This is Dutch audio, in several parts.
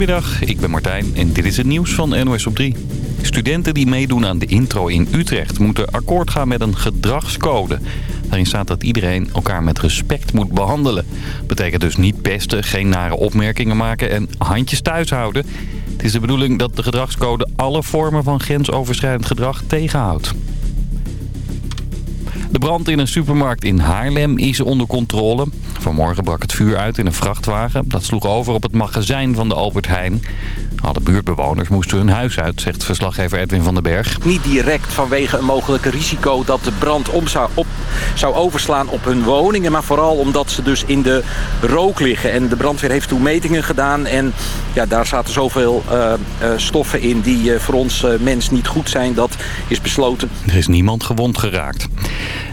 Goedemiddag, ik ben Martijn en dit is het nieuws van NOS op 3. Studenten die meedoen aan de intro in Utrecht moeten akkoord gaan met een gedragscode. Daarin staat dat iedereen elkaar met respect moet behandelen. Betekent dus niet pesten, geen nare opmerkingen maken en handjes thuis houden. Het is de bedoeling dat de gedragscode alle vormen van grensoverschrijdend gedrag tegenhoudt. De brand in een supermarkt in Haarlem is onder controle. Vanmorgen brak het vuur uit in een vrachtwagen. Dat sloeg over op het magazijn van de Albert Heijn. Alle buurtbewoners moesten hun huis uit, zegt verslaggever Edwin van den Berg. Niet direct vanwege een mogelijke risico dat de brand om zou, op, zou overslaan op hun woningen. Maar vooral omdat ze dus in de rook liggen. En de brandweer heeft toen metingen gedaan. En ja, daar zaten zoveel uh, uh, stoffen in die uh, voor ons mens niet goed zijn. Dat is besloten. Er is niemand gewond geraakt.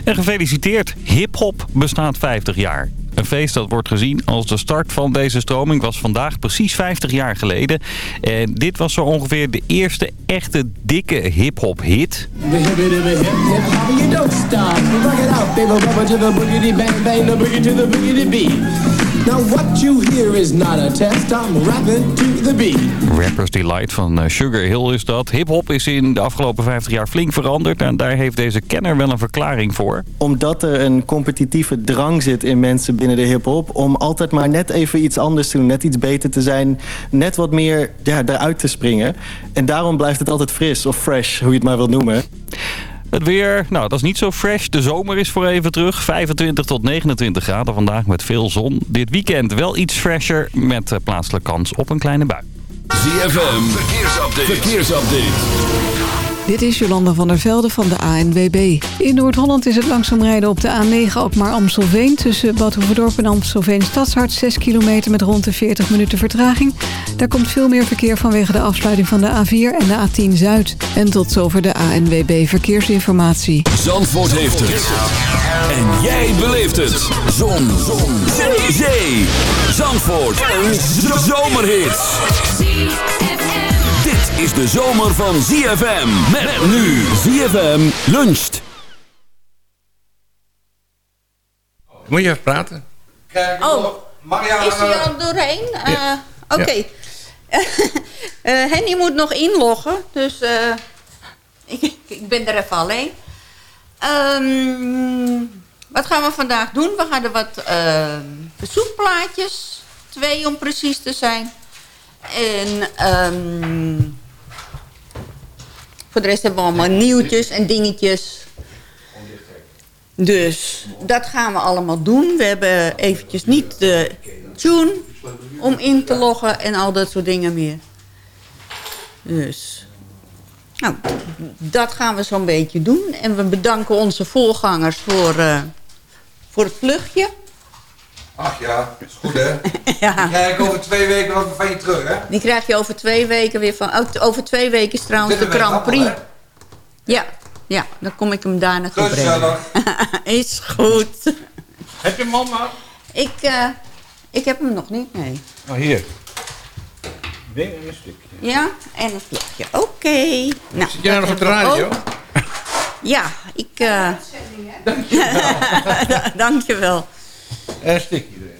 En gefeliciteerd, hiphop bestaat 50 jaar. Een feest dat wordt gezien als de start van deze stroming was vandaag precies 50 jaar geleden. En dit was zo ongeveer de eerste echte dikke hip-hop hit. Now what you hear is not a test, I'm rapping to the beat. Rappers Delight van eh, Sugar Hill is dat. Hip-hop is in de afgelopen 50 jaar flink veranderd. En daar heeft deze kenner wel een verklaring voor. Omdat er een competitieve drang zit in mensen binnen de hip-hop... om altijd maar net even iets anders te doen, net iets beter te zijn... net wat meer ja, eruit te springen. En daarom blijft het altijd fris of fresh, hoe je het maar wilt noemen. Het weer, nou dat is niet zo fresh. De zomer is voor even terug. 25 tot 29 graden vandaag met veel zon. Dit weekend wel iets fresher met eh, plaatselijke kans op een kleine bui. ZFM, verkeersupdate. verkeersupdate. Dit is Jolanda van der Velde van de ANWB. In Noord-Holland is het langzaam rijden op de A9 ook maar Amstelveen... tussen Bad Hoeverdorp en Amstelveen Stadshart 6 kilometer met rond de 40 minuten vertraging. Daar komt veel meer verkeer vanwege de afsluiting van de A4 en de A10 Zuid. En tot zover de ANWB Verkeersinformatie. Zandvoort heeft het. En jij beleeft het. Zon. Zon. Zee. Zandvoort. Een zomerhit is de zomer van ZFM. Met nu ZFM luncht. Moet je even praten? Oh, Marianne, is hij al doorheen? Uh, Oké. Okay. Ja. uh, Henny moet nog inloggen, dus uh, ik, ik, ben er even alleen. Um, wat gaan we vandaag doen? We gaan er wat bezoekplaatjes, twee om precies te zijn. En um, voor de rest hebben we allemaal nieuwtjes en dingetjes. Dus dat gaan we allemaal doen. We hebben eventjes niet de tune om in te loggen en al dat soort dingen meer. Dus, nou, dat gaan we zo'n beetje doen. En we bedanken onze voorgangers voor, uh, voor het vluchtje. Ach ja, is goed hè? ja. Die krijg ik over twee weken wat van je terug hè? Die krijg je over twee weken weer van... over twee weken is trouwens de Grand Prix. ja, ja, dan kom ik hem daar naartoe brengen. is goed. Heb je hem man Ik, uh, ik heb hem nog niet, nee. Oh, hier. Ding en een stukje. Ja, en een vlogje. Oké. Okay. Nou, Zit jij nog op de radio? Ja, ik... Uh... Dankjewel. Dankjewel. Een stukje erin.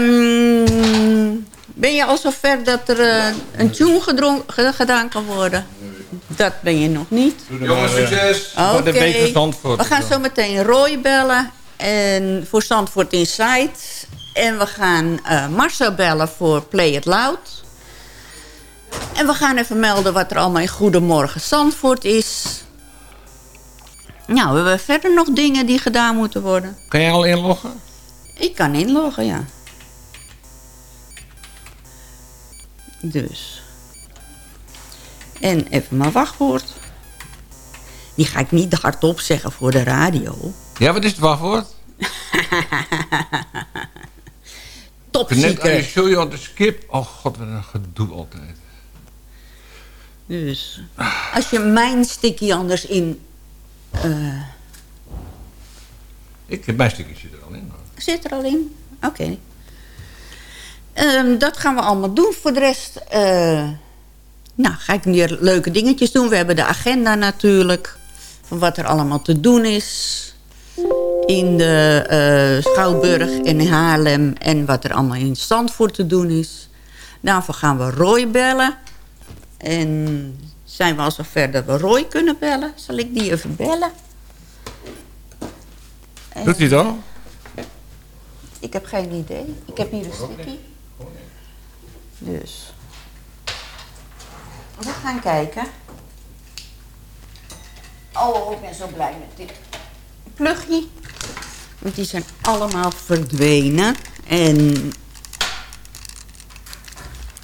Um, ben je al zover dat er uh, een tune gedaan kan worden? Dat ben je nog niet. Jongens, succes. Oké. Okay. We gaan zo meteen Roy bellen. En voor Zandvoort Inside. En we gaan uh, Marcel bellen voor Play It Loud. En we gaan even melden wat er allemaal in Goedemorgen Zandvoort is. Nou, we hebben verder nog dingen die gedaan moeten worden. Kan jij al inloggen? Ik kan inloggen, ja. Dus. En even mijn wachtwoord. Die ga ik niet hardop zeggen voor de radio. Ja, wat is het wachtwoord? Top secret. show you on the skip. Oh god, wat een gedoe altijd. Dus, als je mijn sticky anders in uh, ik heb mijn stukje zit er al in. Zit er al in? Oké. Okay. Um, dat gaan we allemaal doen. Voor de rest uh, nou, ga ik meer leuke dingetjes doen. We hebben de agenda natuurlijk. Van wat er allemaal te doen is. In de uh, Schouwburg in Haarlem. En wat er allemaal in Zandvoort te doen is. Daarvoor gaan we Roy bellen. En zijn we al zover dat we Roy kunnen bellen? Zal ik die even bellen? Doet hij dan? Ik heb geen idee. Ik heb hier een sticky. Dus. We gaan kijken. Oh, ik ben zo blij met dit plugje. Want die zijn allemaal verdwenen. En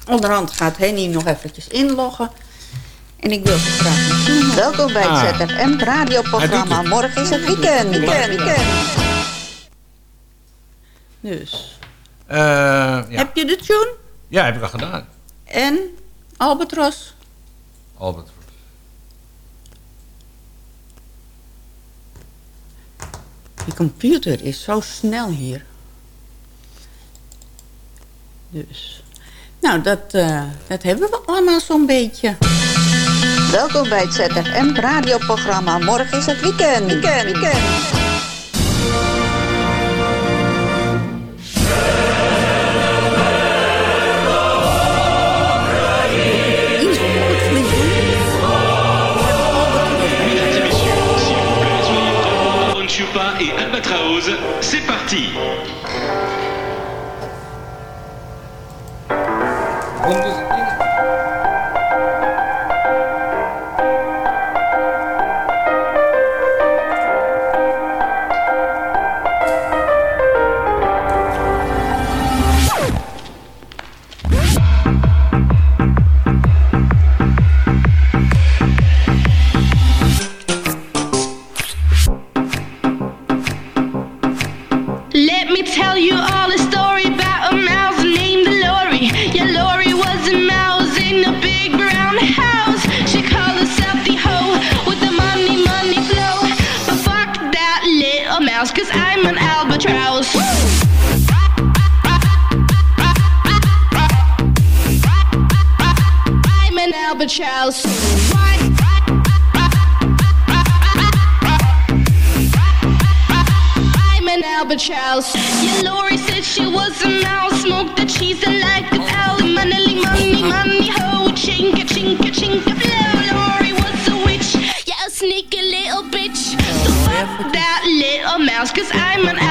onderhand gaat Henny nog eventjes inloggen. En ik wil graag zien. Welkom bij het Ah. ZFM radioprogramma. Morgen is het weekend. weekend, weekend. Dus, Eh, ja. heb je de tune? ja, heb ik al gedaan. En Albatros? Albert. Die computer is zo snel hier. Dus. Nou, dat, eh, dat hebben we allemaal zo'n beetje. Welkom bij het ZFM radioprogramma. Morgen is het weekend. Weekend, weekend. Voor het flink doen. Mesdames I'm an albatross. I'm an albatross. Yeah, Lori said she was a mouse. Smoked the cheese and like the owl. Money, money, money, ho. Chinka, chinka, chinka, flow. Lori was a witch. Yeah, a sneaky little bitch. So fuck that little mouse, cause I'm an albatross.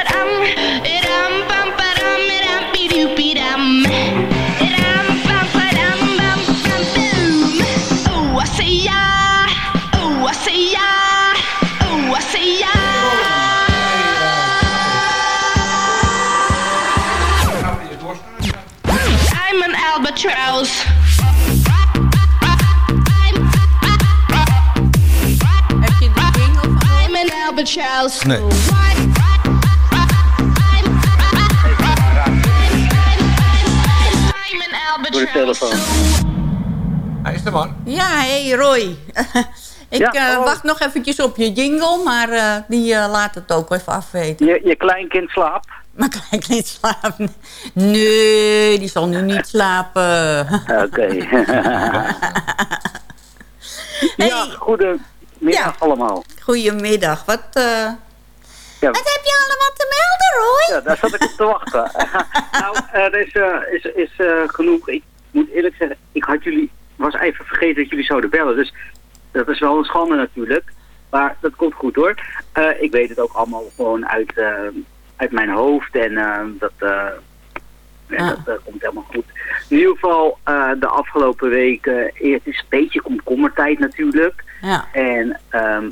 albatross. Nee. An albatross. Hij is de man. Ja, hey Roy. ik Ja, eh, wacht nog eventjes op je jingle, maar eh, die eh, laat het ook even afweten. Je, je kleinkind slaapt. Maar kleinkind slaapt. Nee, die zal nu niet slapen. Oké. ja, goedemiddag Ja. allemaal. Goedemiddag. Wat, eh, Ja, wat heb je allemaal te melden, Roy? ja, daar zat ik op te wachten. nou, er is, eh, is, is eh, genoeg. Ik moet eerlijk zeggen, ik had jullie, was even vergeten dat jullie zouden bellen. Dus dat is wel een schande natuurlijk. Maar dat komt goed hoor. Ik weet het ook allemaal gewoon uit, uit mijn hoofd. En dat, Ah. dat komt helemaal goed. In ieder geval, de afgelopen weken, het is een beetje komkommertijd natuurlijk. Ja. En, ehm,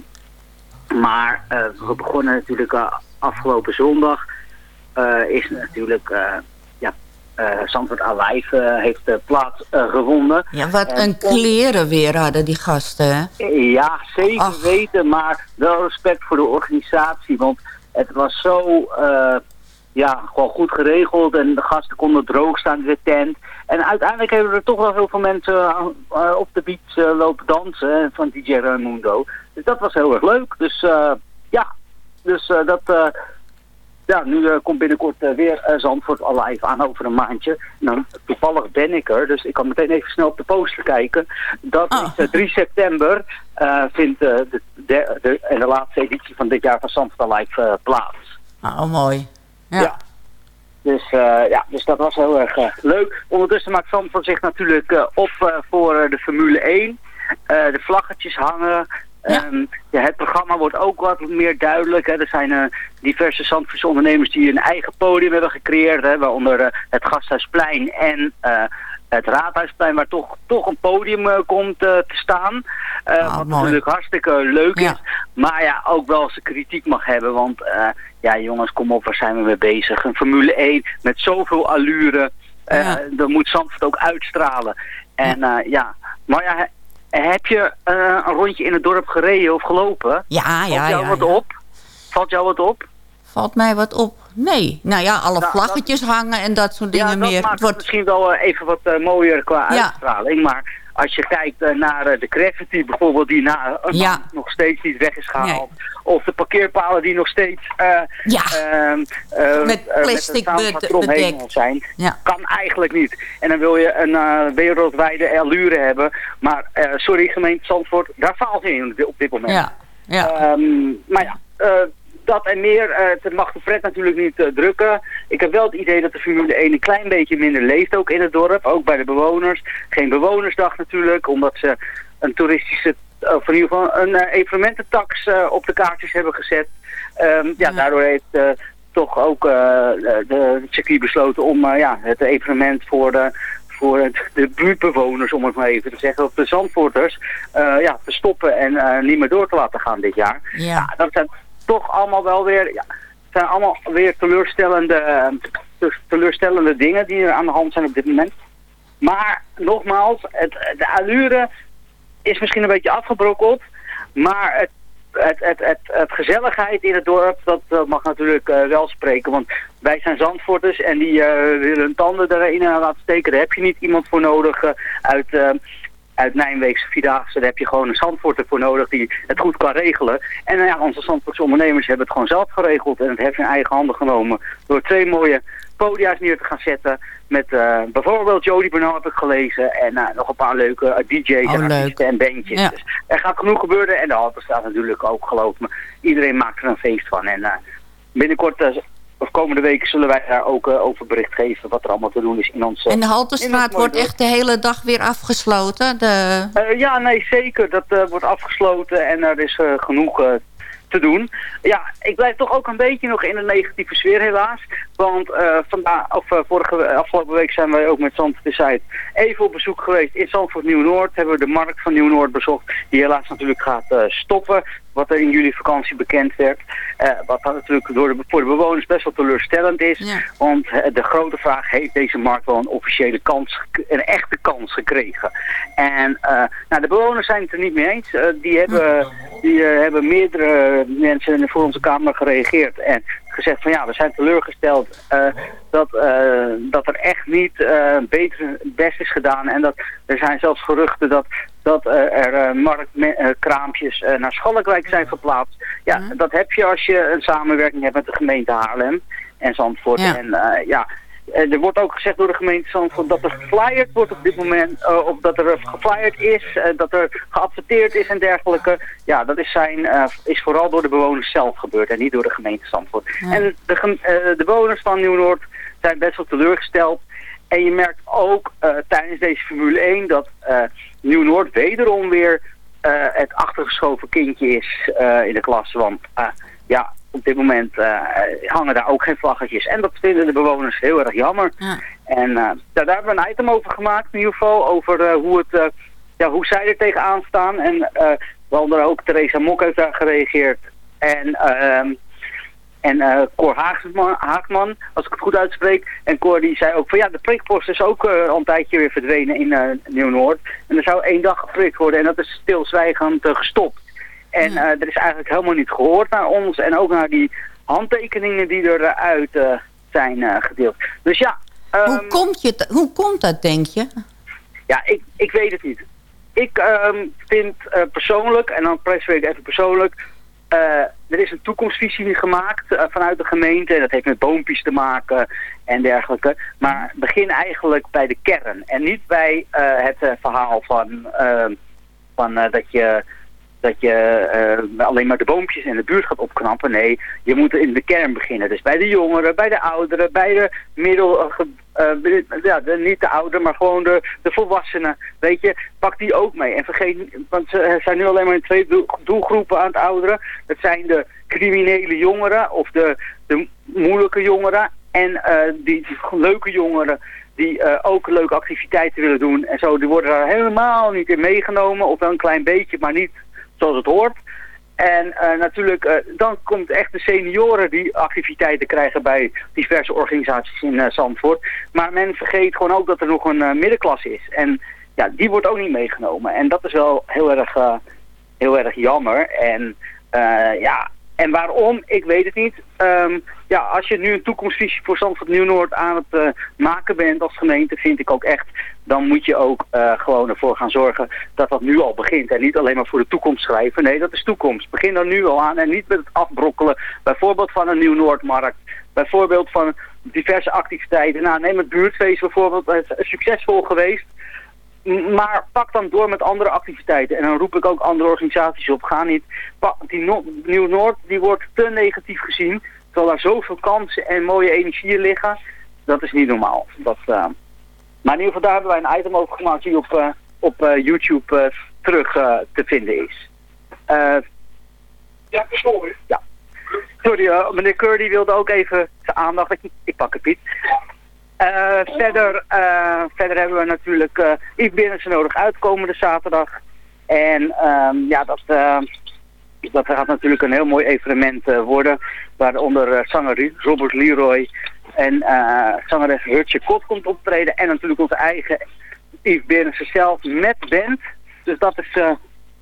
maar eh, we begonnen natuurlijk eh, afgelopen zondag. eh, is natuurlijk, ja, Zandvoort Alive eh, heeft eh, plaats gevonden. ja, wat En- een kleren weer hadden die gasten, hè? Ja, zeker Ach. weten, maar wel respect voor de organisatie. Want het was zo, ja, gewoon goed geregeld. En de gasten konden droog staan in de tent. En uiteindelijk hebben er toch wel heel veel mensen uh, op de beach uh, lopen dansen van DJ Raimundo. Dus dat was heel erg leuk. Dus uh, ja, dus dat... ja, nu komt binnenkort weer Zandvoort live aan over een maandje. Nou, toevallig ben ik er, dus ik kan meteen even snel op de poster kijken. Dat Oh. is 3 september vindt de, de, de, en de laatste editie van dit jaar van Zandvoort live plaats. Oh, mooi. Ja. Ja. Dus, eh, ja, dus dat was heel erg eh, leuk. Ondertussen maakt Zandvoort zich natuurlijk eh, op voor de Formule 1. Eh, de vlaggetjes hangen. Ehm, ja, het programma wordt ook wat meer duidelijk. Hè. Er zijn diverse Zandvoortse ondernemers die een eigen podium hebben gecreëerd. Hè, waaronder het Gasthuisplein en het Raadhuisplein, waar toch, toch een podium eh, komt eh, te staan. Eh, wat natuurlijk hartstikke leuk is. Maar ja, ook wel zijn kritiek mag hebben. Want eh, ja, jongens, kom op, waar zijn we mee bezig? Een Formule 1 met zoveel allure. eh Dat moet Zandvoort ook uitstralen. En eh, ja, maar ja, he- heb je eh, een rondje in het dorp gereden of gelopen? Ja, Valt ja, jou ja, wat ja. op? Valt jou wat op? Valt mij wat op? Nee. Nou ja, alle Nou, vlaggetjes hangen en dat soort dingen ja, dat meer. maakt Het wordt... misschien wel eh, even wat eh, mooier qua Ja. uitstraling. Maar als je kijkt eh, naar de graffiti bijvoorbeeld die na een Ja. maand nog steeds niet weg is gehaald. Of de parkeerpalen die nog steeds Ja. ehm, eh, Met plastic heen bedekt. zijn. Ja. Kan eigenlijk niet. En dan wil je een wereldwijde allure hebben. Maar sorry gemeente Zandvoort, daar faalt je in op dit moment. Ja. Ja. Ehm, maar ja, dat en meer. eh het mag de pret natuurlijk niet eh, drukken. Ik heb wel het idee dat de Formule 1 een klein beetje minder leeft ook in het dorp. Ook bij de bewoners. Geen bewonersdag natuurlijk, omdat ze een toeristische, of in ieder geval een eh, evenemententax eh, op de kaartjes hebben gezet. Ehm, ja, daardoor heeft eh, toch ook eh, de, circuit besloten om eh, ja, het evenement voor de voor de buurtbewoners, om het maar even te zeggen, of de Zandvoorters, eh, ja, te stoppen en eh, niet meer door te laten gaan dit jaar. Ja. dat zijn toch allemaal wel weer, ja, het zijn allemaal weer teleurstellende, eh, te- teleurstellende dingen die er aan de hand zijn op dit moment. Maar nogmaals, het, de allure is misschien een beetje afgebrokkeld, maar het het, het, het, gezelligheid in het dorp, dat, mag natuurlijk eh, wel spreken. Want wij zijn Zandvoorters en die eh, willen hun tanden erin laten steken. Daar heb je niet iemand voor nodig uit, uit Nijmeegse Vierdaagse. Daar heb je gewoon een Zandvoorter voor nodig die het goed kan regelen. En nou ja, onze Zandvoortse ondernemers hebben het gewoon zelf geregeld. En het heeft in eigen handen genomen door twee mooie podia's neer te gaan zetten. Met eh, bijvoorbeeld Jody Bernal heb ik gelezen. En eh, nog een paar leuke eh, DJ's en Oh, leuk. en bandjes. Ja. Dus er gaat genoeg gebeuren. En de halte staat natuurlijk ook, geloof me. Iedereen maakt er een feest van. En binnenkort, of komende weken, zullen wij daar ook eh, over bericht geven. Wat er allemaal te doen is in ons... En de Haltestraat wordt echt de hele dag weer afgesloten. De... Eh, ja, nee, zeker. Dat eh, wordt afgesloten en er is genoeg te doen. Ja, ik blijf toch ook een beetje nog in een negatieve sfeer helaas. Want eh, vandaag, of, eh, vorige, afgelopen week zijn wij ook met Zandvoort de Zuid even op bezoek geweest in Zandvoort Nieuw-Noord. Hebben we de markt van Nieuw-Noord bezocht, die helaas natuurlijk gaat eh, stoppen. Wat er in jullie vakantie bekend werd. Wat natuurlijk door de, voor de bewoners best wel teleurstellend is. Want de grote vraag, heeft deze markt wel een officiële kans, een echte kans gekregen? En nou, de bewoners zijn het er niet mee eens. Die hebben, die, hebben meerdere mensen voor onze Kamer gereageerd. En gezegd van ja, we zijn teleurgesteld eh, dat, eh, dat er echt niet eh, beter, best is gedaan. En dat er zijn zelfs geruchten dat, dat eh, er marktkraampjes naar Schalkwijk zijn verplaatst. Ja, dat heb je als je een samenwerking hebt met de gemeente Haarlem en Zandvoort. Ja. En eh, ja, eh, er wordt ook gezegd door de gemeente Zandvoort dat er geflyerd wordt op dit moment, eh, of dat er geflyerd is, eh, dat er geadverteerd is en dergelijke. Ja, dat is, zijn, eh, is vooral door de bewoners zelf gebeurd en niet door de gemeente Zandvoort. En de, eh, de bewoners van Nieuw-Noord zijn best wel teleurgesteld. En je merkt ook eh, tijdens deze Formule 1 dat eh, Nieuw-Noord wederom weer eh, het achtergeschoven kindje is eh, in de klas. Want eh, ja, op dit moment eh, hangen daar ook geen vlaggetjes. En dat vinden de bewoners heel erg jammer. En eh, daar, daar hebben we een item over gemaakt in ieder geval. Over eh, hoe, het, ja, hoe zij er tegenaan staan. En waaronder ook Theresa Mok heeft daar gereageerd. En... ehm en Cor Haagman, Haakman, als ik het goed uitspreek. En Cor die zei ook van ja, de prikpost is ook al een tijdje weer verdwenen in Nieuw-Noord. En er zou één dag geprikt worden en dat is stilzwijgend gestopt. En eh, er is eigenlijk helemaal niet gehoord naar ons. En ook naar die handtekeningen die eruit eh, zijn eh, gedeeld. Dus ja... hoe, ehm, komt je, hoe komt dat, denk je? Ja, ik, ik weet het niet. Ik ehm, vind persoonlijk, en dan presenteer ik even persoonlijk... er is een toekomstvisie gemaakt vanuit de gemeente. En dat heeft met boompjes te maken en dergelijke. Maar begin eigenlijk bij de kern. En niet bij het verhaal van, ehm, van dat je dat je eh, alleen maar de boompjes in de buurt gaat opknappen. Nee, je moet in de kern beginnen. Dus bij de jongeren, bij de ouderen, bij de middel... eh, eh, ja, de, niet de ouderen, maar gewoon de, de volwassenen. Weet je, pak die ook mee. En vergeet want ze zijn nu alleen maar in twee doel- doelgroepen aan het ouderen. Dat zijn de criminele jongeren of de, de moeilijke jongeren. En eh, die leuke jongeren die ook leuke activiteiten willen doen. En zo, die worden daar helemaal niet in meegenomen. Of wel een klein beetje, maar niet zoals het hoort. En eh, natuurlijk, eh, dan komt echt de senioren die activiteiten krijgen bij diverse organisaties in eh, Zandvoort. Maar men vergeet gewoon ook dat er nog een middenklasse is. En ja, die wordt ook niet meegenomen. En dat is wel heel erg, heel erg jammer. En ja, en waarom? Ik weet het niet. Ehm, ja, als je nu een toekomstvisie voor Zandvoort Nieuw-Noord aan het eh, maken bent als gemeente, vind ik ook echt, dan moet je ook eh, gewoon ervoor gaan zorgen dat dat nu al begint. En niet alleen maar voor de toekomst schrijven. Nee, dat is toekomst. Begin dan nu al aan en niet met het afbrokkelen. Bijvoorbeeld van een Nieuw-Noordmarkt. Bijvoorbeeld van diverse activiteiten. Nou, neem het buurtfeest bijvoorbeeld. Het is succesvol geweest. Maar pak dan door met andere activiteiten. En dan roep ik ook andere organisaties op. Ga niet. Die No- Nieuw-Noord die wordt te negatief gezien. Terwijl daar zoveel kansen en mooie energieën liggen. Dat is niet normaal. Dat, eh, Maar in ieder geval daar hebben wij een item over gemaakt die op, eh, op eh, YouTube terug te vinden is. Ja, sorry. ja. Sorry, meneer Curdy wilde ook even zijn aandacht. Ik, ik pak het, Piet. Eh, verder, eh, verder hebben we natuurlijk eh Yves nodig uitkomende zaterdag. En ehm, ja, dat, dat gaat natuurlijk een heel mooi evenement worden. Waaronder zanger Robert Leroy en zangeres Hurtje Kot komt optreden. En natuurlijk onze eigen Yves Binnensen zelf met band. Dus dat is,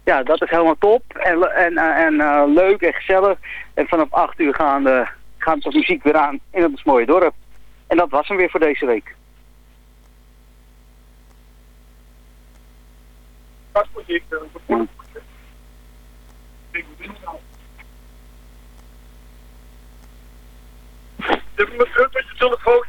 ja, dat is helemaal top. En, en, en leuk en gezellig. En vanaf 8 uur gaan de, gaat de muziek weer aan in het mooie dorp. En dat was hem weer voor deze week. Met telefoon.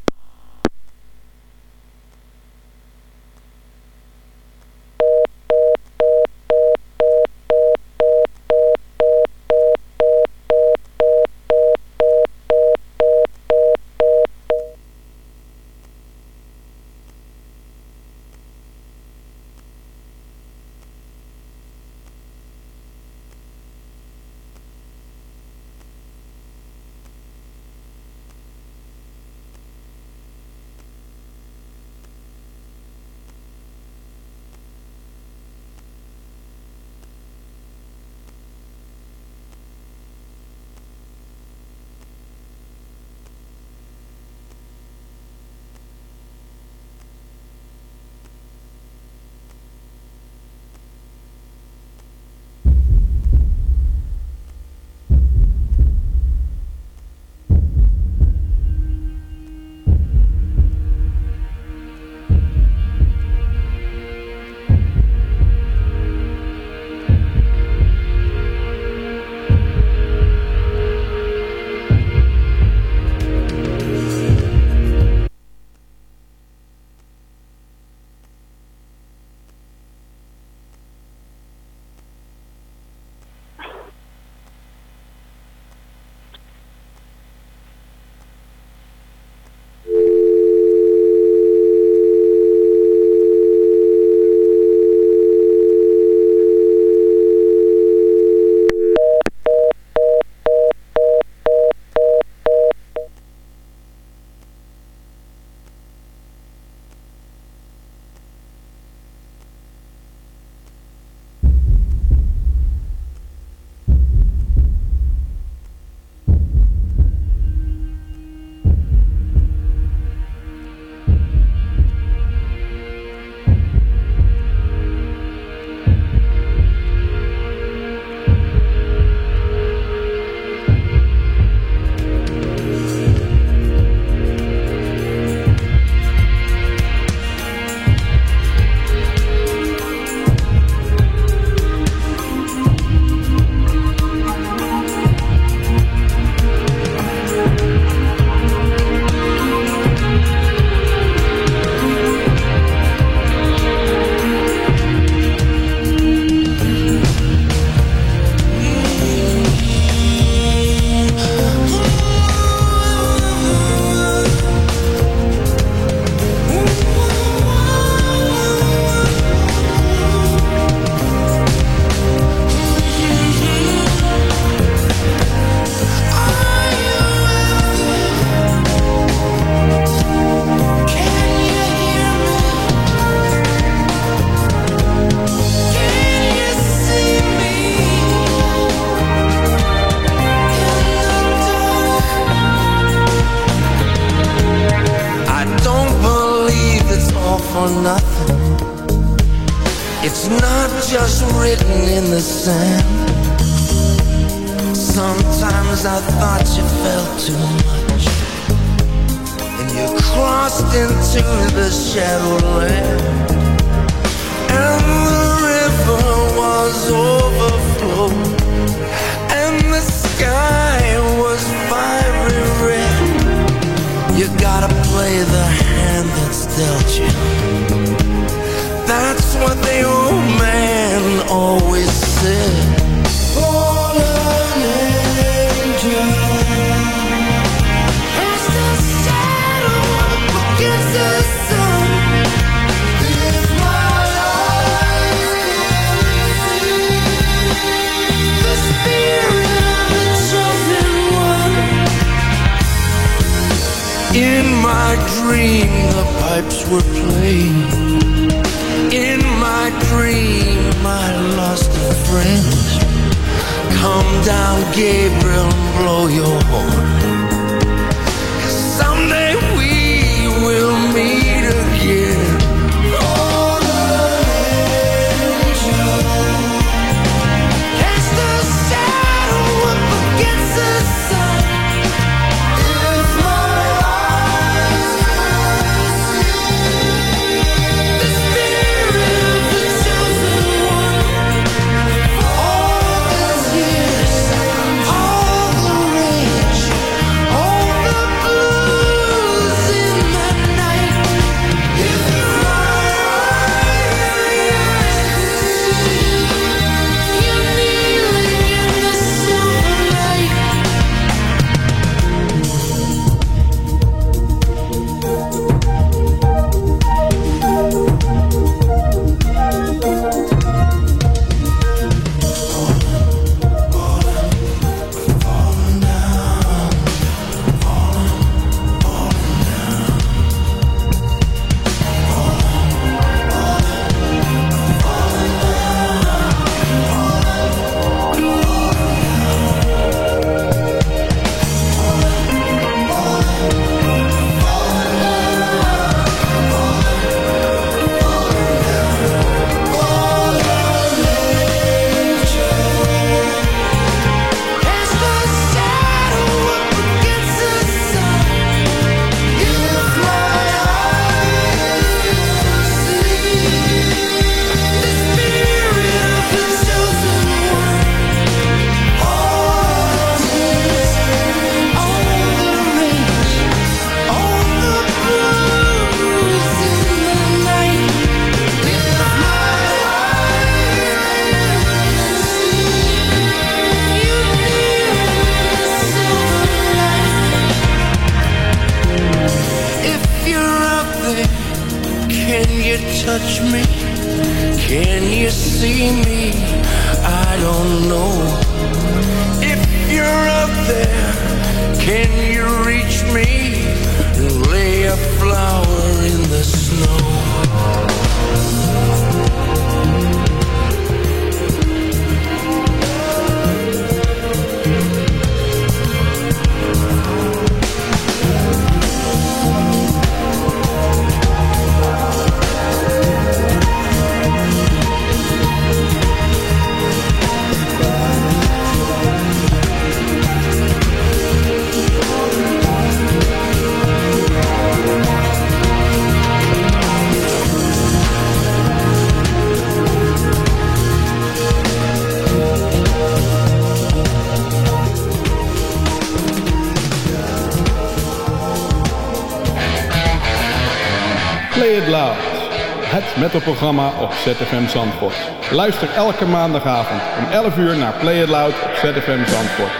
programma op ZFM Zandvoort. Luister elke maandagavond om 11 uur naar Play It Loud op ZFM Zandvoort.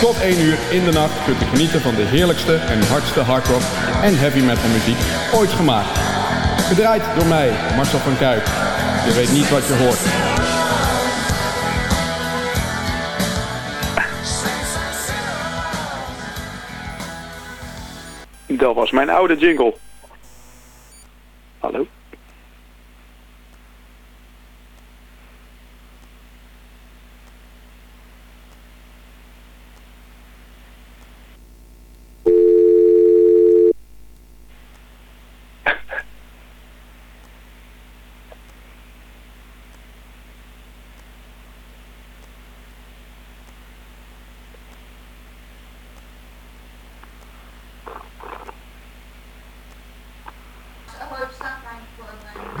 Tot 1 uur in de nacht kunt u genieten van de heerlijkste en hardste hardrock en heavy metal muziek ooit gemaakt. Gedraaid door mij, Marcel van Kuijk. Je weet niet wat je hoort. Dat was mijn oude jingle.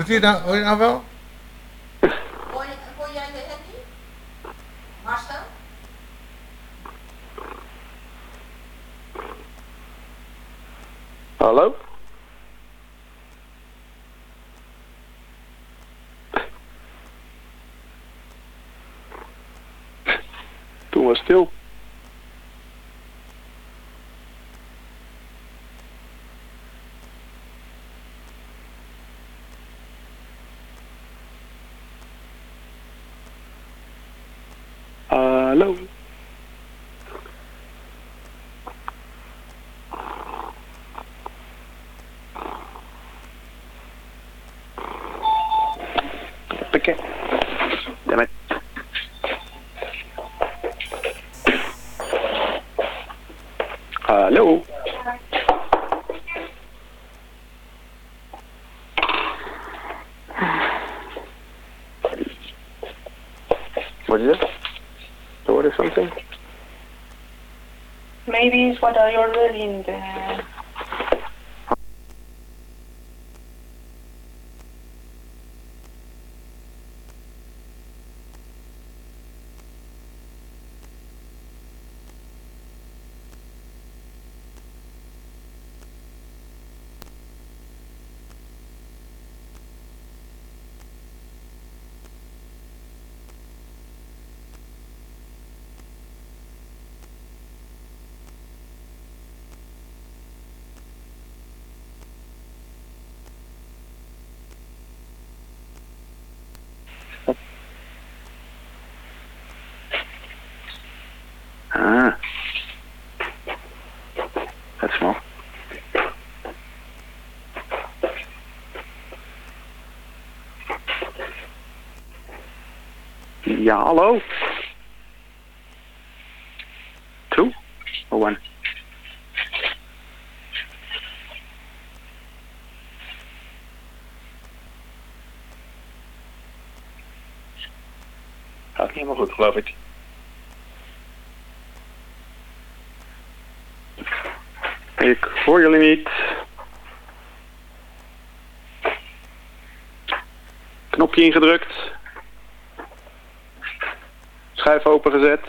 Kunt je nou, hoor je nou wel? Hoor, hoor jij de Henny? Marcel? Hallo? Hello? What is it? To order something? Maybe it's what I ordered in the Ja, hallo? Toe? Oh, one. Gaat niet helemaal goed, geloof ik. Ik hoor jullie niet. Knopje ingedrukt schuif opengezet.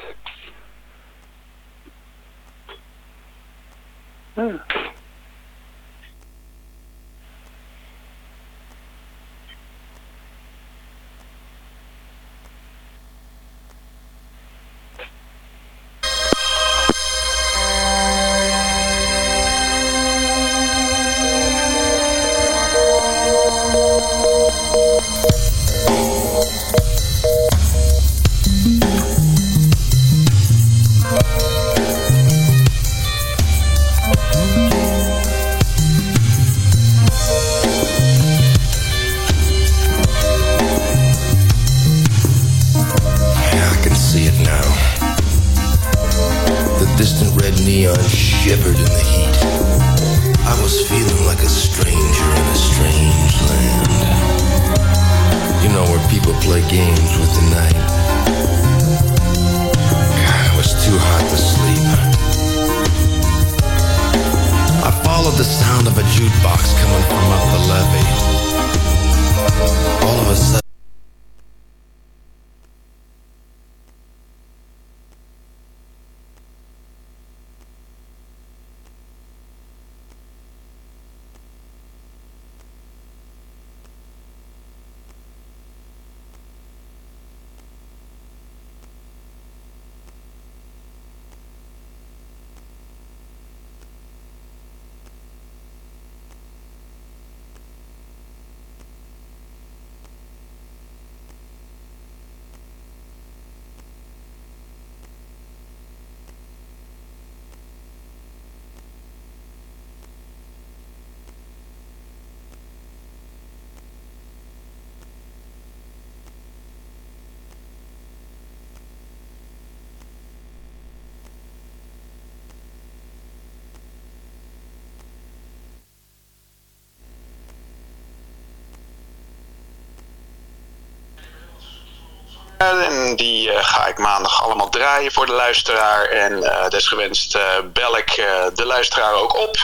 En die eh, ga ik maandag allemaal draaien voor de luisteraar. En eh, desgewenst eh, bel ik de luisteraar ook op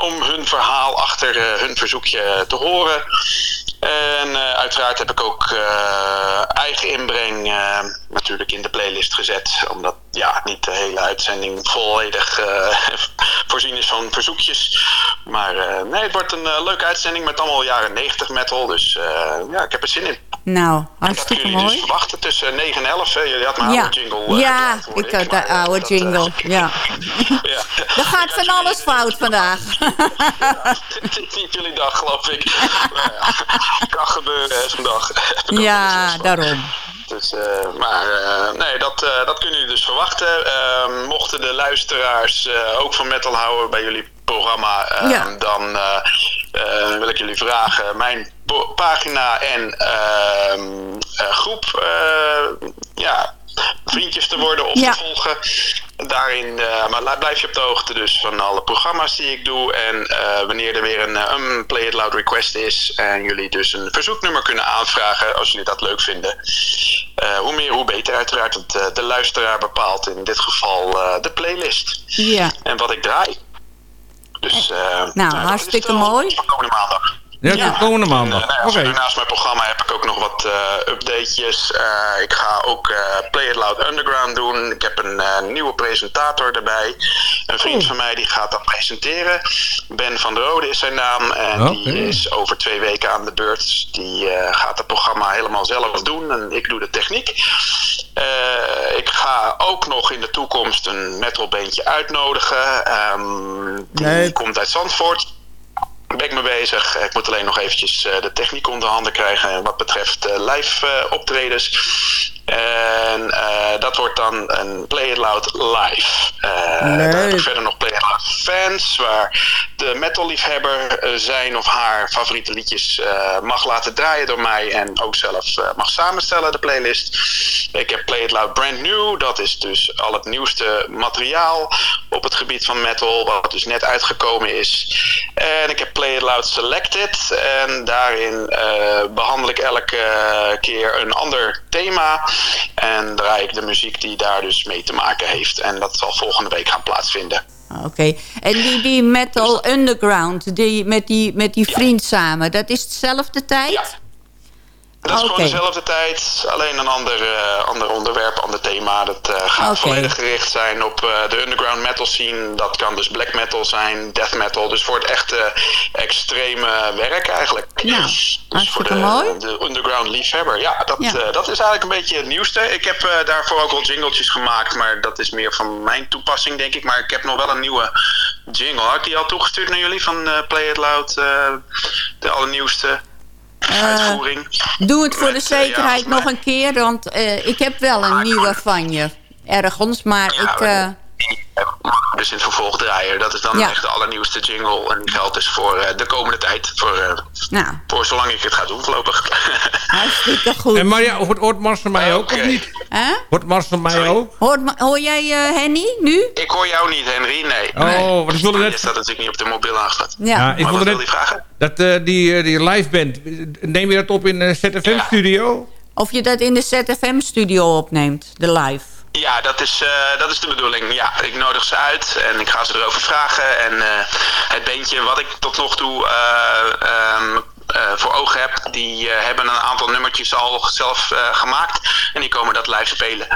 om hun verhaal achter hun verzoekje te horen. En uiteraard heb ik ook eigen inbreng natuurlijk in de playlist gezet. Omdat ja, niet de hele uitzending volledig voorzien is van verzoekjes. Maar nee, het wordt een leuke uitzending met allemaal jaren 90 metal. Dus ja, ik heb er zin in. Nou, hartstikke jullie dus mooi. verwachten tussen 9 en 11. Hè? Jullie had mijn Ja, oude jingle eh, ja ik had de maar, eh, oude dat, eh, jingle. Ja. ja. Er gaat van alles fout vandaag. Het is niet jullie dag, geloof ik. Kan gebeuren, hè, zo'n dag. Ja, daarom. Dus, eh, maar eh, nee, dat, eh, dat kunnen jullie dus verwachten. Ehm, mochten de luisteraars eh, ook van metal houden bij jullie programma, ehm, Ja. dan eh, wil ik jullie vragen mijn pagina en ehm, eh, groep eh, ja, vriendjes te worden of Ja. te volgen. Daarin maar blijf je op de hoogte dus van alle programma's die ik doe. En wanneer er weer een, een Play It Loud request is. En jullie dus een verzoeknummer kunnen aanvragen als jullie dat leuk vinden. Hoe meer, hoe beter uiteraard. Want de luisteraar bepaalt in dit geval de playlist. Ja. En wat ik draai. Dus, eh, Nou, dat is hartstikke wel mooi. voor komende maandag. Ja, de komende maandag. En, nou ja, Naast mijn programma heb ik ook nog wat eh, updatejes. Eh, ik ga ook eh, Play It Loud Underground doen. Ik heb een nieuwe presentator erbij. Een vriend van mij die gaat dat presenteren. Ben van der Rode is zijn naam. En die is over twee weken aan de beurt. Die eh, gaat het programma helemaal zelf doen. En ik doe de techniek. Ik ga ook nog in de toekomst een metalbandje uitnodigen. Ehm, die Nee. komt uit Zandvoort. Ben ik mee bezig. Ik moet alleen nog eventjes eh, de techniek onder handen krijgen wat betreft eh, live eh, optredens. En eh, dat wordt dan een Play It Loud live. Dan heb ik verder nog Play It Loud fans, waar de metalliefhebber eh, zijn of haar favoriete liedjes mag laten draaien door mij en ook zelf mag samenstellen, de playlist. Ik heb Play It Loud Brand New, dat is dus al het nieuwste materiaal op het gebied van metal, wat dus net uitgekomen is. En ik heb Play It Loud Selected en daarin eh, behandel ik elke keer een ander thema en draai ik de muziek die daar dus mee te maken heeft. En dat zal volgende week gaan plaatsvinden. Oké. En die, die Metal Underground, die, met, die, met die vriend samen, dat is hetzelfde tijd? Dat is gewoon dezelfde tijd, alleen een ander, eh, ander onderwerp, ander thema. Dat eh, gaat volledig gericht zijn op eh, de underground metal scene. Dat kan dus black metal zijn, death metal. Dus voor het echte extreme werk eigenlijk. Nou, dus voor de, mooi. de underground liefhebber. Ja, dat, Ja. dat is eigenlijk een beetje het nieuwste. Ik heb daarvoor ook wel jingletjes gemaakt, maar dat is meer van mijn toepassing denk ik. Maar ik heb nog wel een nieuwe jingle. Had ik die al toegestuurd naar jullie van Play It Loud? de allernieuwste uitvoering. Doe het voor de Met, eh, zekerheid nog een keer, want eh, ik heb wel een nieuwe van je. Ergens, maar ik... Dus in het vervolg draaien. Dat is dan Ja. echt de allernieuwste jingle. En die geldt dus voor eh, de komende tijd. Voor, eh, nou, voor zolang ik het ga doen voorlopig. hartstikke goed. En Marja, hoort, hoort Marcel mij ook of niet? Hè? Hoort Marcel mij ook? Hoort, hoor jij eh, Henny nu? ik hoor jou niet, Henry. Nee. Oh, wat ik wilde Je net... staat natuurlijk niet op de mobiel aangesloten. Ja. Ja, ik maar wat wilde wil net je vragen? dat eh, die, eh, die live band, neem je dat op in een ZFM-studio? Of je dat in de ZFM-studio opneemt, de live. Ja, dat is, eh, dat is de bedoeling. Ja, ik nodig ze uit en ik ga ze erover vragen. En eh, het beentje wat ik tot nog toe eh, ehm, eh, voor ogen heb, die eh, hebben een aantal nummertjes al zelf eh, gemaakt. En die komen dat live spelen.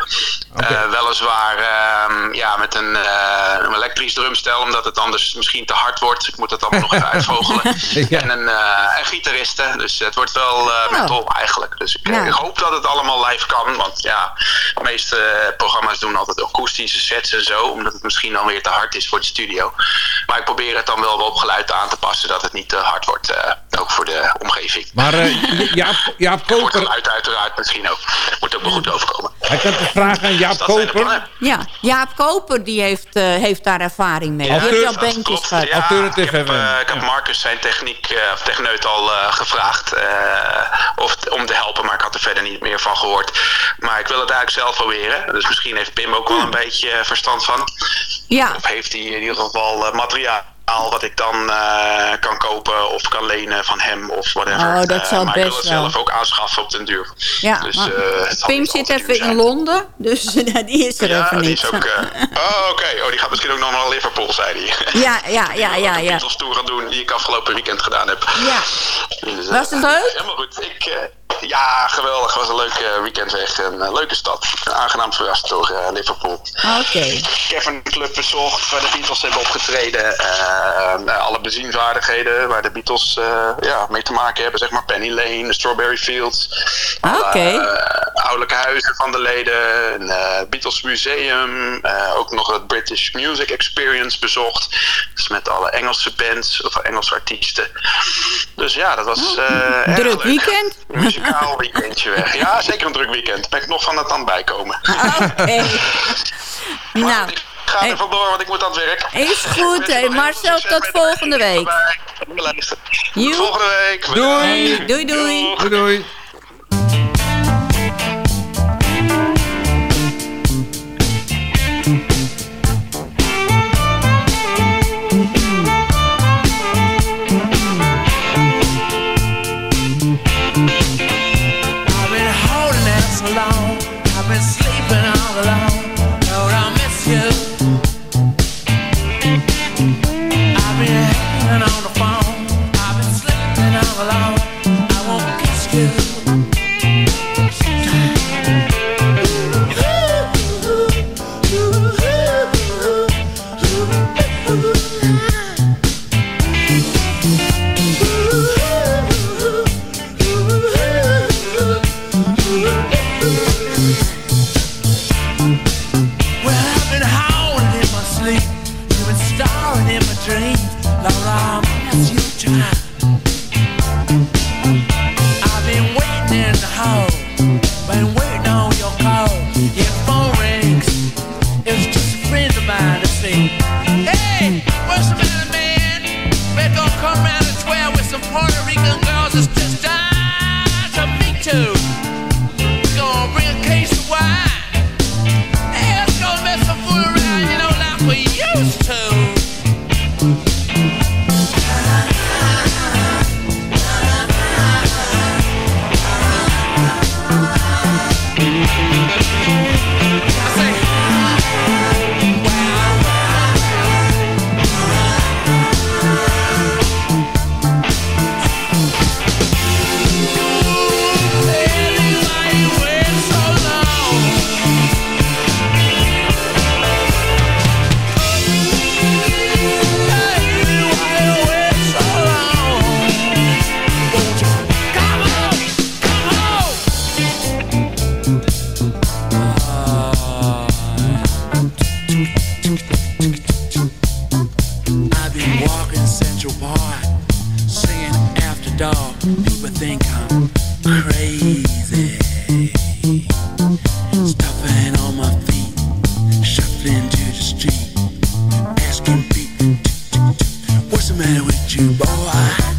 Eh, weliswaar ehm, ja, met een, eh, een elektrisch drumstel, omdat het anders misschien te hard wordt. Ik moet dat allemaal nog even uitvogelen. Ja. En een, eh een gitariste. Dus het wordt wel eh metal eigenlijk. Dus ik, Ja. ik hoop dat het allemaal live kan. Want ja, de meeste eh, programma's doen altijd akoestische sets en zo. Omdat het misschien dan weer te hard is voor de studio. Maar ik probeer het dan wel op geluid aan te passen. Dat het niet te hard wordt. eh, ook voor de omgeving. Maar eh, Jaap, Jaap Koper, geluid uiteraard misschien ook. Moet ook wel goed overkomen. hij kan te vragen aan Jaap Dus de Koper. Ja, Jaap Koper die heeft, eh, heeft daar ervaring mee. Ja, die heeft al dat bandjes klopt. gehad. Ja, Alternative ik heb, eh, ik heb Marcus zijn techniek, eh, of techneut al eh, gevraagd eh, of, om te helpen, maar ik had er verder niet meer van gehoord. Maar ik wil het eigenlijk zelf proberen. Dus misschien heeft Pim ook wel een beetje verstand van. Ja, Of heeft hij in ieder geval eh, materiaal wat ik dan eh, kan kopen of kan lenen van hem of whatever. Oh, dat zal Eh, maar ik wil best het wel. zelf ook aanschaffen op den duur. Ja, dus, eh, Pim zit even in Londen, dus die is er Ja, even die niet. is ook... eh, oh, oké. Oh, die gaat misschien ook nog naar Liverpool, zei hij. Ja, ja, ja, ja, ja. Beatles tour gaan doen die ik afgelopen weekend gedaan heb. Ja. Dus, eh, Was het leuk? Helemaal goed. Ik, eh, ja, geweldig. Het was een leuk eh, weekend weg. Een eh, leuke stad. Aangenaam verrast door eh, Liverpool. Oké. Cavern Club bezocht, waar de Beatles hebben opgetreden. Eh, eh, alle bezienswaardigheden waar de Beatles eh, ja, mee te maken hebben. Zeg maar Penny Lane, de Strawberry Fields. Alle, Oké. eh, ouderlijke huizen van de leden. Een eh, Beatles museum. ook nog het British Music Experience bezocht. Dus met alle Engelse bands of Engelse artiesten. Dus ja, dat was erg Druk weekend? Een muzikaal weekendje weg. Ja, zeker een druk weekend. Ben ik nog van het aan bijkomen. Oké. Nou, Ik ga er vandoor, want ik moet aan het werk. is goed. Hey, Marcel, tot volgende week. Tot volgende week. Doei. Doei, doei. Doei, doei. What's the matter with you, boy?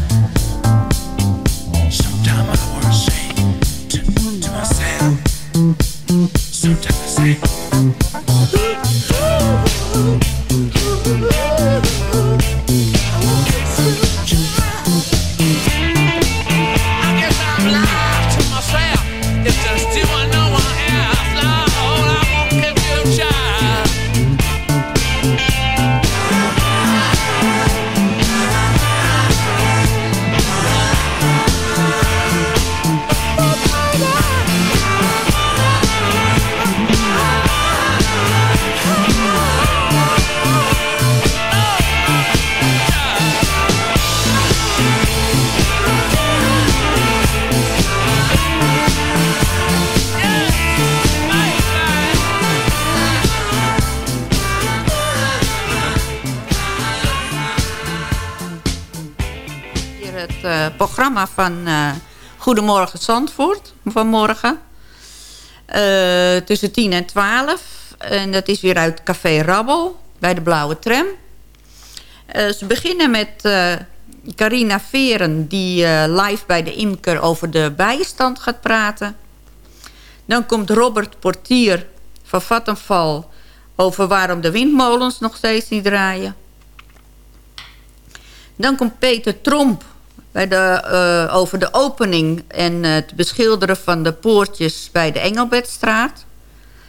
Zandvoort vanmorgen. Eh, tussen 10 en 12. En dat is weer uit Café Rabbel bij de Blauwe Tram. Eh, ze beginnen met eh, Carina Veren die live bij de imker over de bijenstand gaat praten. Dan komt Robert Portier van Vattenval over waarom de windmolens nog steeds niet draaien. Dan komt Peter Tromp bij de, eh, over de opening en het beschilderen van de poortjes bij de Engelbertstraat.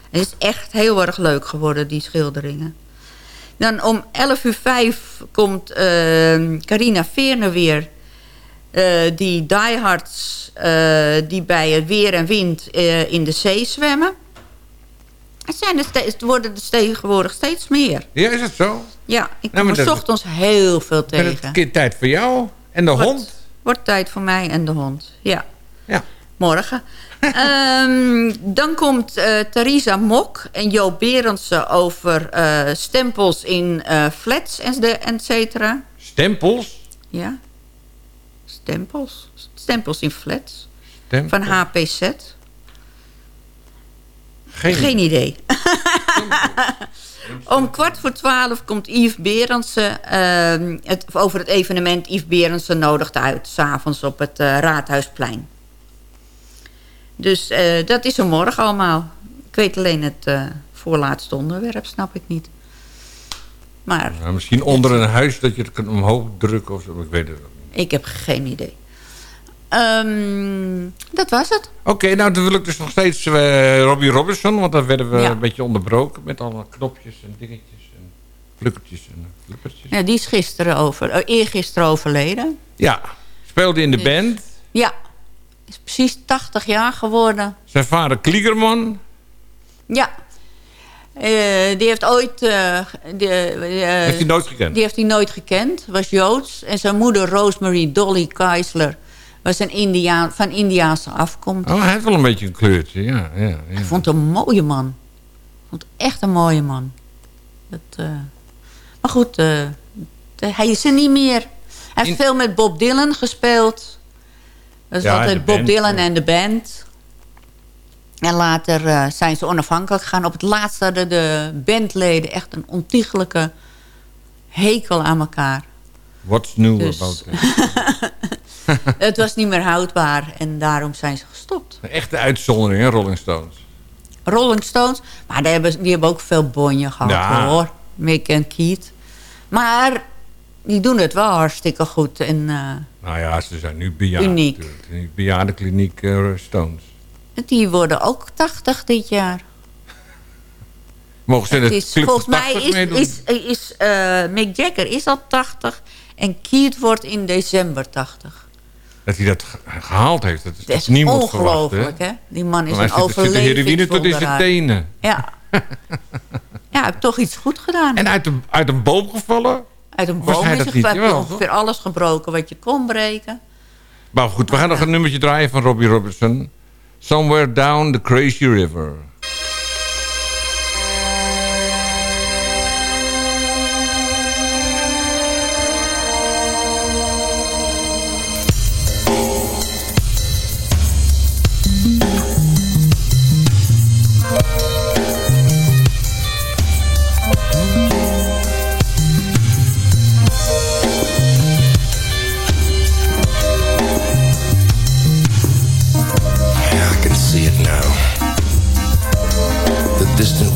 Het is echt heel erg leuk geworden, die schilderingen. Dan om 11 uur 5 komt uh, Carina Veerner weer. Uh, die diehards uh, die bij het weer en wind in de zee zwemmen. Het, zijn er steeds, worden er tegenwoordig steeds meer. Ja, is het zo? Ja, ik Nou, kom er ochtends heel veel tegen. het kind tijd voor jou en de Wordt- hond. Wordt tijd voor mij en de hond. Ja. Ja. Morgen. Ehm, dan komt eh Theresa Mok en Joop Berendsen over eh, stempels in eh, flats en et cetera. Stempels? Ja. Stempels. Stempels in flats. Stempels. Van HPZ. Geen, Geen idee. Om kwart voor twaalf komt Yves Berendsen ehm, het, over het evenement Yves Berendsen nodigt uit. S'avonds op het eh, Raadhuisplein. Dus eh, dat is er morgen allemaal. Ik weet alleen het eh, voorlaatste onderwerp, snap ik niet. Maar Nou, misschien onder een huis dat je het kan omhoog drukken of zo. Ik weet het niet. ik heb geen idee. Ehm, dat was het. Oké, nou dan wil ik dus nog steeds eh, Robbie Robinson. Want daar werden we Ja. een beetje onderbroken. Met alle knopjes en dingetjes en flukkertjes en flippertjes. Ja, die is gisteren over, eh, eergisteren overleden. Ja, speelde in de Dus- band. Ja, is precies 80 jaar geworden. Zijn vader Kliegerman. Ja. Eh, die heeft ooit... de, eh, Heeft hij nooit gekend? Die heeft hij nooit gekend. Was Joods. En zijn moeder Rosemary Dolly Keisler was een Indiaan, van Indiaanse afkomst. Oh, hij heeft wel een beetje een kleurtje, ja. ja, ja. Ik vond hem een mooie man. Ik vond echt een mooie man. Dat, eh, Maar goed, eh, de- hij is er niet meer. Hij heeft veel met Bob Dylan gespeeld. Dat is Ja, altijd Bob band, Dylan en de band. En later eh, zijn ze onafhankelijk gegaan. Op het laatst hadden de bandleden echt een ontiegelijke hekel aan elkaar. What's new Dus- about it? het was niet meer houdbaar en daarom zijn ze gestopt. Een echte uitzondering, hè, Rolling Stones. Rolling Stones. Maar die hebben, die hebben ook veel bonje gehad Ja. hoor. Mick en Keith. Maar die doen het wel hartstikke goed. En eh, Nou ja, ze zijn nu bejaard Uniek. natuurlijk. Bejaardenkliniek eh, Stones. die worden ook 80 dit jaar. Mogen ze Het is, volgens mij 80 is, meedoen? is, is eh, Mick Jagger is al 80 en Keith wordt in december 80. Dat hij dat ge- gehaald heeft, dat is, Dat is dat niemand ongelooflijk, hè? Die man is een zit de heroïne tot in zijn overlevingswonderaar. tenen. Ja. ja, hij heeft toch iets goed gedaan. En uit een, uit een boom gevallen? Uit een boom is Jawel, ongeveer alles gebroken wat je kon breken. Maar goed, we gaan nog een nummertje draaien van Robbie Robertson. Somewhere Down the Crazy River.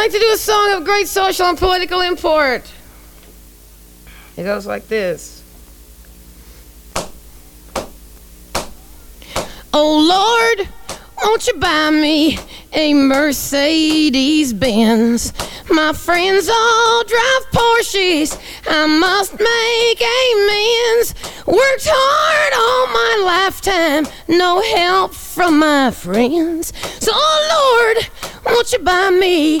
like to do a song of great social and political import. It goes like this. Oh Lord, won't you buy me a Mercedes Benz? My friends all drive Porsches. I must make amends. Worked hard all my lifetime, no help from my friends. So, oh Lord, won't you buy me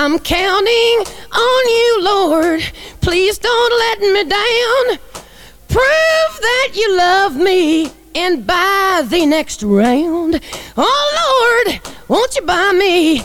I'm counting on you, Lord. Please don't let me down. Prove that you love me and buy the next round. Oh Lord, won't you buy me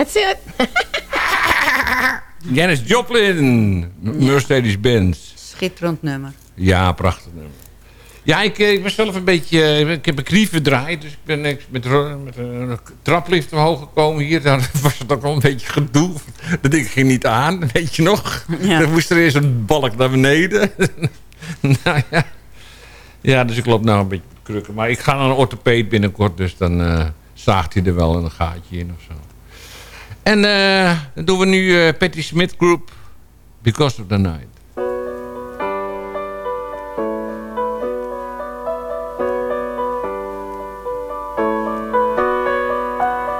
That's it. Janis Joplin, Mercedes-Benz. Schitterend nummer. Ja, prachtig nummer. Ja, ik, eh, ik ben zelf een beetje... eh, Ik heb een knie verdraaid, dus ik ben eh, met, ro- met een traplift omhoog gekomen hier. Daar was het ook wel een beetje gedoe. Dat ding ging niet aan, weet je nog? Ja. Dan moest er eerst een balk naar beneden. nou ja. Ja, dus ik loop nou een beetje krukken. Maar ik ga naar een orthopeed binnenkort, dus dan eh, zaagt hij er wel een gaatje in of zo. En eh, dan doen we nu eh Patti Smith Group, Because of the Night.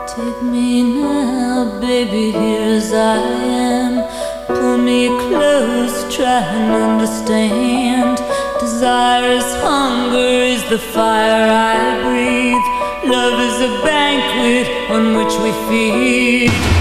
Take me now, baby, here as I am. Pull me close, try and understand. Desire is hunger, is the fire I breathe. Love is a banquet on which we feed.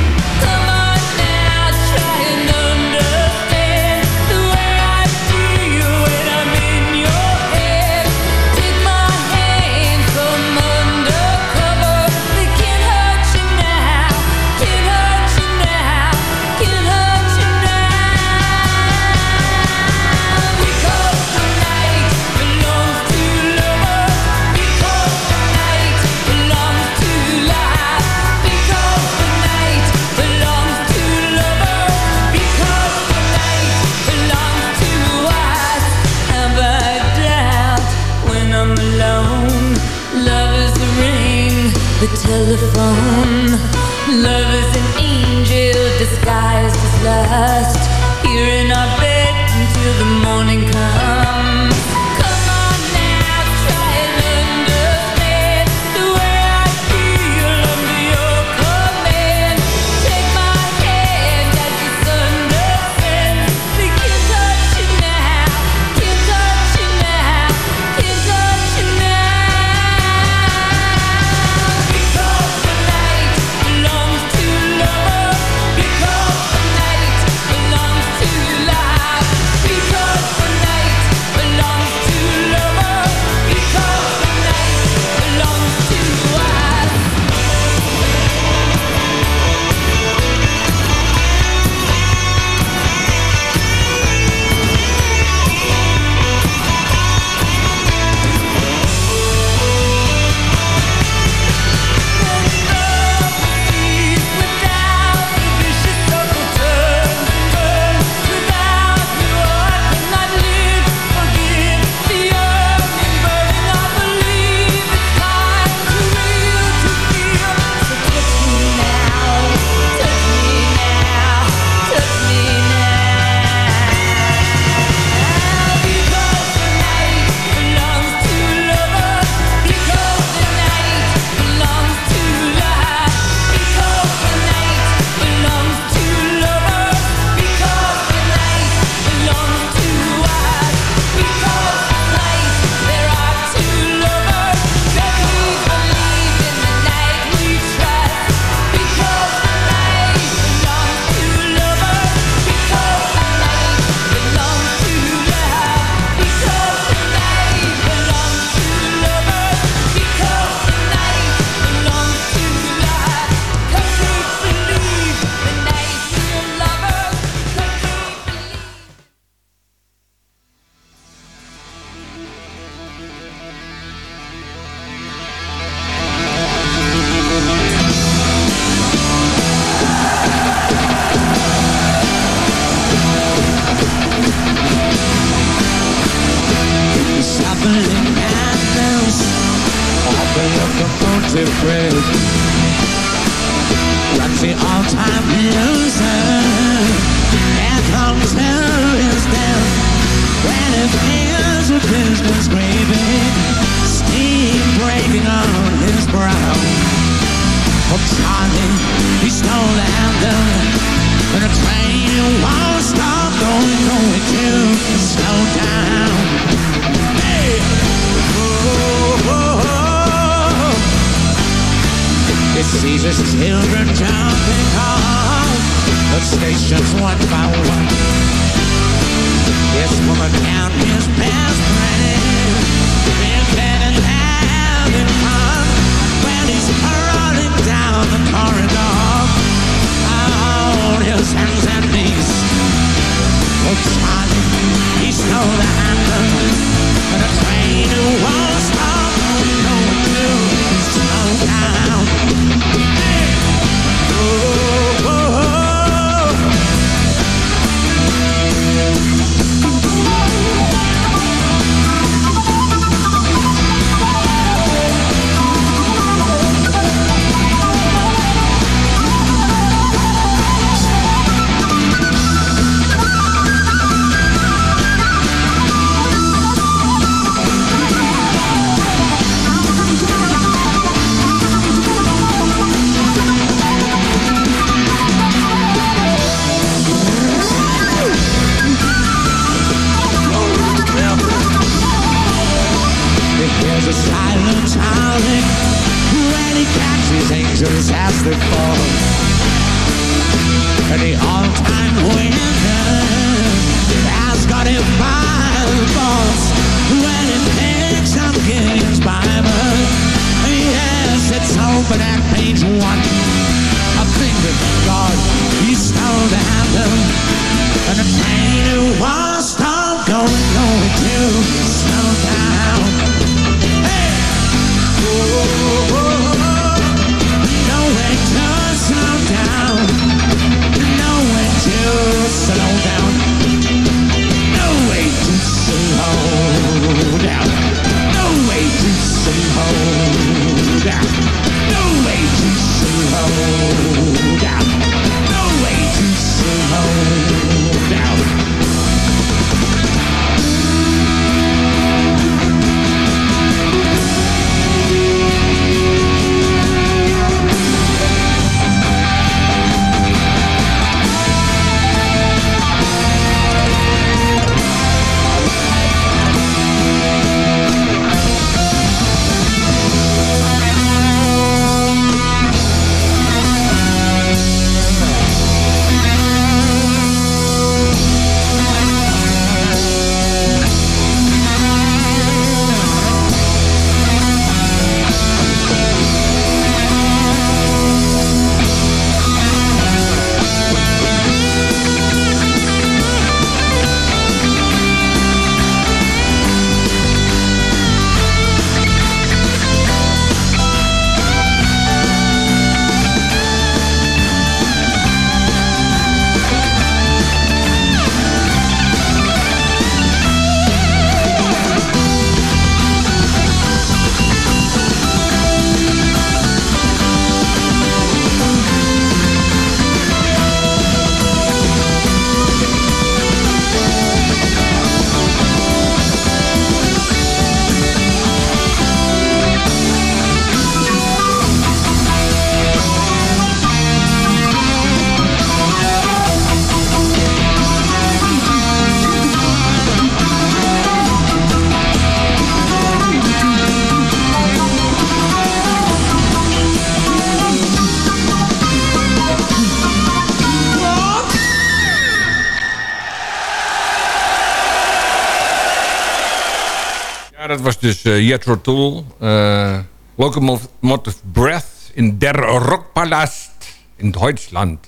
Dus uh, Tool. Uh, Locomotive Breath in Der Rockpalast in Duitsland.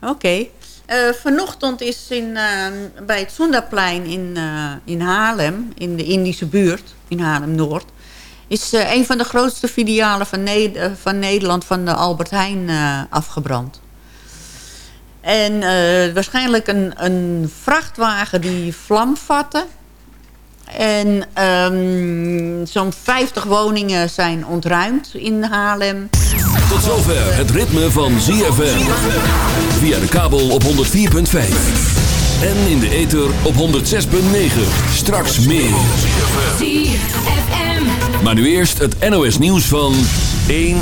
Oké. Eh, vanochtend is in, ehm, bij het Zondaplein in, uh, in Haarlem, in de Indische buurt, in Haarlem-Noord... is eh, een van de grootste filialen van, ne van Nederland van de Albert Heijn afgebrand. En waarschijnlijk een, een vrachtwagen die vlam vatte... En ehm, zo'n 50 woningen zijn ontruimd in Haarlem. Tot zover het ritme van ZFM. Via de kabel op 104.5. En in de ether op 106.9. Straks meer. Maar nu eerst het NOS nieuws van 1